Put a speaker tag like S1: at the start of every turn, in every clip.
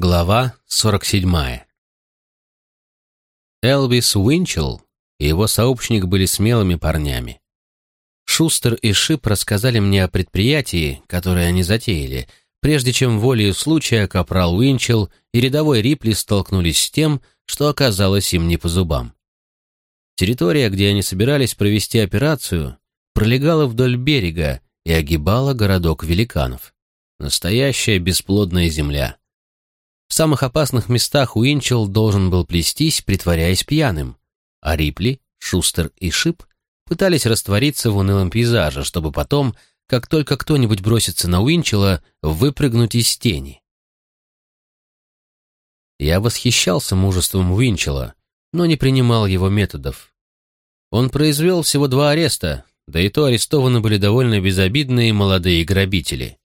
S1: Глава 47. Элвис Уинчел и его сообщник были смелыми парнями. Шустер и Шип рассказали мне о предприятии, которое они затеяли, прежде чем волею случая капрал Уинчел и рядовой Рипли столкнулись с тем, что оказалось им не по зубам. Территория, где они собирались провести операцию, пролегала вдоль берега и огибала городок великанов. Настоящая бесплодная земля. В самых опасных местах Уинчел должен был плестись, притворяясь пьяным, а Рипли, Шустер и Шип пытались раствориться в унылом пейзаже, чтобы потом, как только кто-нибудь бросится на Уинчела, выпрыгнуть из тени. Я восхищался мужеством Уинчела, но не принимал его методов. Он произвел всего два ареста, да и то арестованы были довольно безобидные молодые грабители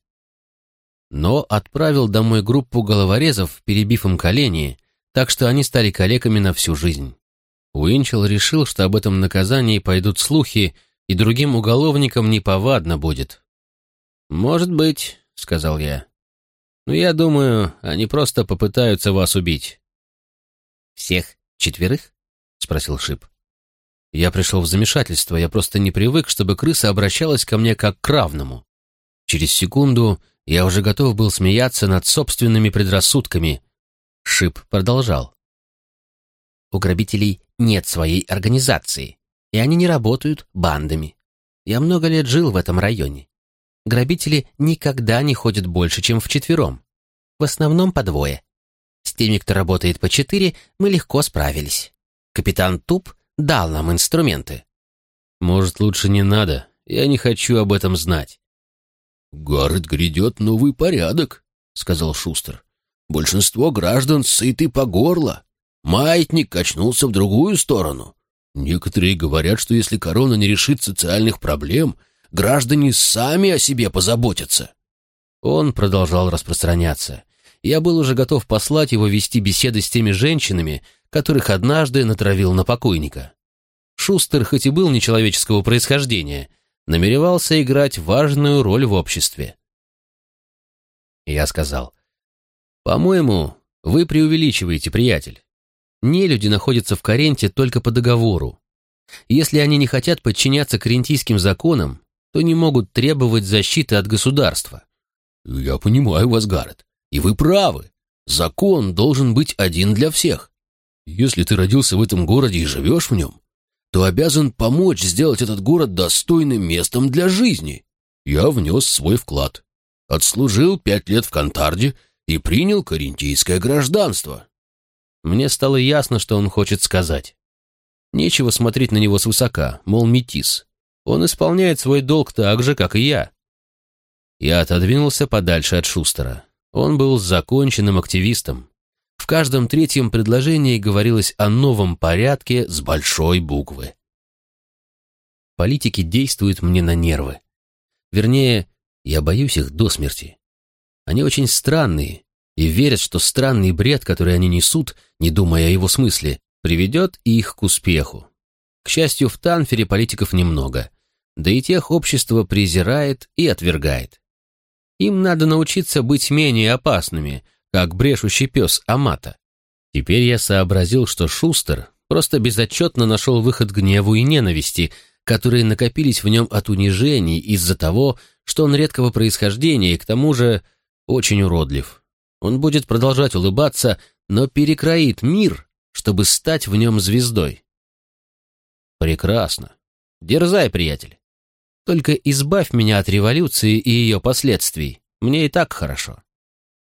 S1: но отправил домой группу головорезов, перебив им колени, так что они стали калеками на всю жизнь. Уинчел решил, что об этом наказании пойдут слухи, и другим уголовникам неповадно будет. «Может быть», — сказал я. «Но я думаю, они просто попытаются вас убить».
S2: «Всех четверых?» — спросил Шип.
S1: Я пришел в замешательство, я просто не привык, чтобы крыса обращалась ко мне как к равному. Через секунду я уже готов был смеяться над собственными предрассудками. Шип продолжал.
S2: У грабителей нет своей организации, и они не работают бандами. Я много лет жил в этом районе. Грабители никогда не ходят больше, чем вчетвером. В основном по двое. С теми, кто работает по четыре, мы легко справились. Капитан Туп дал нам инструменты.
S1: Может, лучше не надо? Я не хочу об этом знать.
S3: «Город грядет новый порядок», — сказал Шустер. «Большинство граждан сыты по горло. Маятник качнулся в другую сторону. Некоторые говорят, что если корона не решит социальных проблем, граждане сами о себе позаботятся».
S1: Он продолжал распространяться. Я был уже готов послать его вести беседы с теми женщинами, которых однажды натравил на покойника. Шустер хоть и был нечеловеческого происхождения — намеревался играть важную роль в обществе. Я сказал, «По-моему, вы преувеличиваете, приятель. Нелюди находятся в Каренте только по договору. Если они не хотят подчиняться карентийским законам, то не могут требовать защиты от государства».
S3: «Я понимаю вас, Гаррет, и вы правы. Закон должен быть один для всех. Если ты родился в этом городе и живешь в нем, то обязан помочь сделать этот город достойным местом для жизни. Я внес свой вклад. Отслужил пять лет в Кантарде и принял карентийское гражданство.
S1: Мне стало ясно, что он хочет сказать. Нечего смотреть на него свысока, мол, метис. Он исполняет свой долг так же, как и я. Я отодвинулся подальше от Шустера. Он был законченным активистом. В каждом третьем предложении говорилось о новом порядке с большой буквы. Политики действуют мне на нервы. Вернее, я боюсь их до смерти. Они очень странные и верят, что странный бред, который они несут, не думая о его смысле, приведет их к успеху. К счастью, в Танфере политиков немного, да и тех общество презирает и отвергает. Им надо научиться быть менее опасными, как брешущий пес Амата. Теперь я сообразил, что Шустер просто безотчетно нашел выход гневу и ненависти, которые накопились в нем от унижений из-за того, что он редкого происхождения и к тому же очень уродлив. Он будет продолжать улыбаться, но перекроит мир, чтобы стать в нем звездой. Прекрасно. Дерзай, приятель. Только избавь меня от революции и ее последствий. Мне и так хорошо.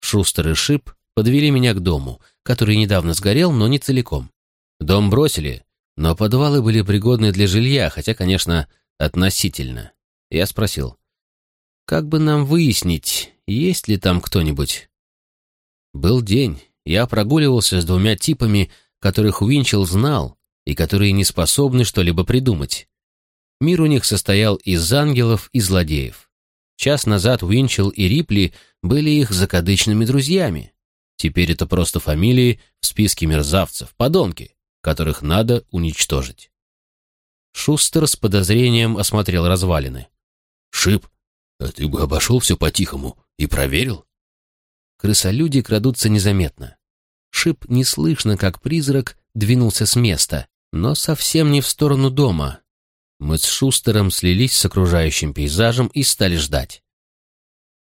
S1: Шустер и Шип подвели меня к дому, который недавно сгорел, но не целиком. Дом бросили, но подвалы были пригодны для жилья, хотя, конечно, относительно. Я спросил, как бы нам выяснить, есть ли там кто-нибудь? Был день, я прогуливался с двумя типами, которых Уинчел знал и которые не способны что-либо придумать. Мир у них состоял из ангелов и злодеев. Час назад Уинчел и Рипли были их закадычными друзьями. Теперь это просто фамилии в списке мерзавцев, подонки, которых надо уничтожить. Шустер с подозрением осмотрел развалины.
S3: «Шип, а ты бы обошел все по-тихому и проверил?»
S2: крысолюди крадутся незаметно. Шип неслышно, как призрак, двинулся с места, но совсем не в сторону дома. Мы с Шустером слились с окружающим пейзажем и стали ждать.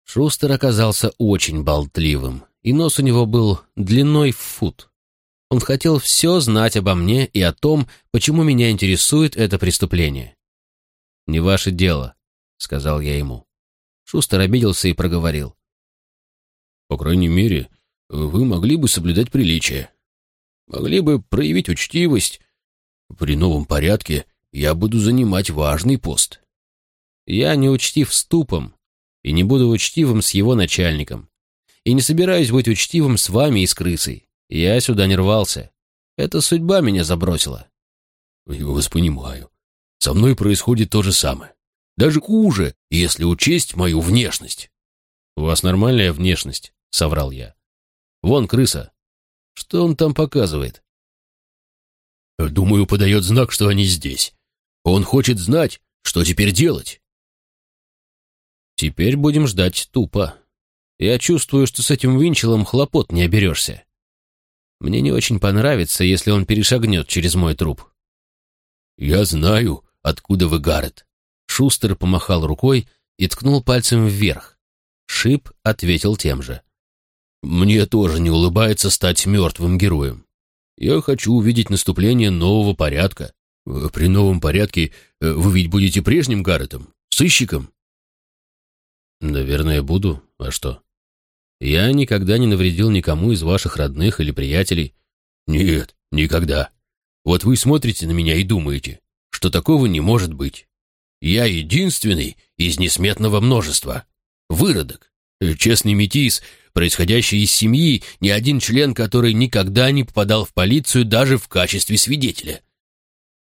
S2: Шустер оказался очень болтливым, и нос у него был длиной в фут. Он хотел все знать обо мне и о том, почему меня интересует это преступление. «Не ваше дело», — сказал я ему. Шустер обиделся и проговорил.
S3: «По крайней мере, вы могли бы соблюдать приличие. Могли бы проявить учтивость. При новом порядке я буду занимать важный пост».
S1: «Я не учтив с тупом, и не буду учтивым с его начальником. И не собираюсь быть учтивым с вами и с крысой. Я сюда не рвался. Это судьба меня забросила».
S3: «Я вас понимаю. Со мной происходит то же самое. Даже хуже, если учесть мою внешность».
S1: «У вас нормальная внешность», — соврал я. «Вон крыса. Что он там показывает?»
S3: «Думаю, подает знак, что они здесь. Он хочет знать, что теперь делать».
S1: Теперь будем ждать тупо. Я чувствую, что с этим винчелом хлопот не оберешься. Мне не очень понравится, если он перешагнет через мой труп.
S3: «Я знаю, откуда вы, Гаррет».
S2: Шустер помахал рукой и ткнул пальцем вверх. Шип ответил тем же.
S3: «Мне тоже не улыбается стать мертвым героем. Я хочу увидеть наступление нового порядка. При новом порядке э, вы ведь будете прежним Гарретом, сыщиком?»
S1: «Наверное, буду. А что? Я никогда не навредил никому из ваших родных или приятелей».
S3: «Нет, никогда. Вот вы смотрите на меня и думаете, что такого не может быть. Я единственный из несметного множества. Выродок, честный метис, происходящий из семьи, ни один член, который никогда не попадал в полицию даже в качестве свидетеля».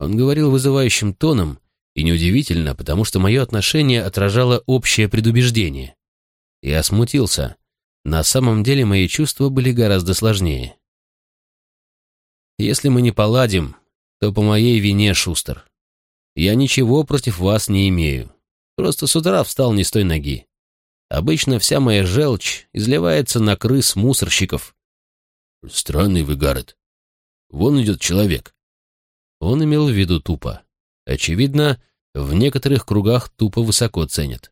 S2: Он говорил вызывающим тоном, и неудивительно, потому что мое отношение отражало общее предубеждение. Я смутился. На самом деле мои чувства были гораздо сложнее. Если мы не поладим, то по моей вине, Шустер. Я ничего против вас не имею. Просто с утра встал не с той ноги. Обычно вся моя желчь изливается на крыс мусорщиков.
S3: Странный вы, Гаррет. Вон идет человек.
S2: Он имел в виду тупо. Очевидно, в некоторых кругах тупо высоко ценят.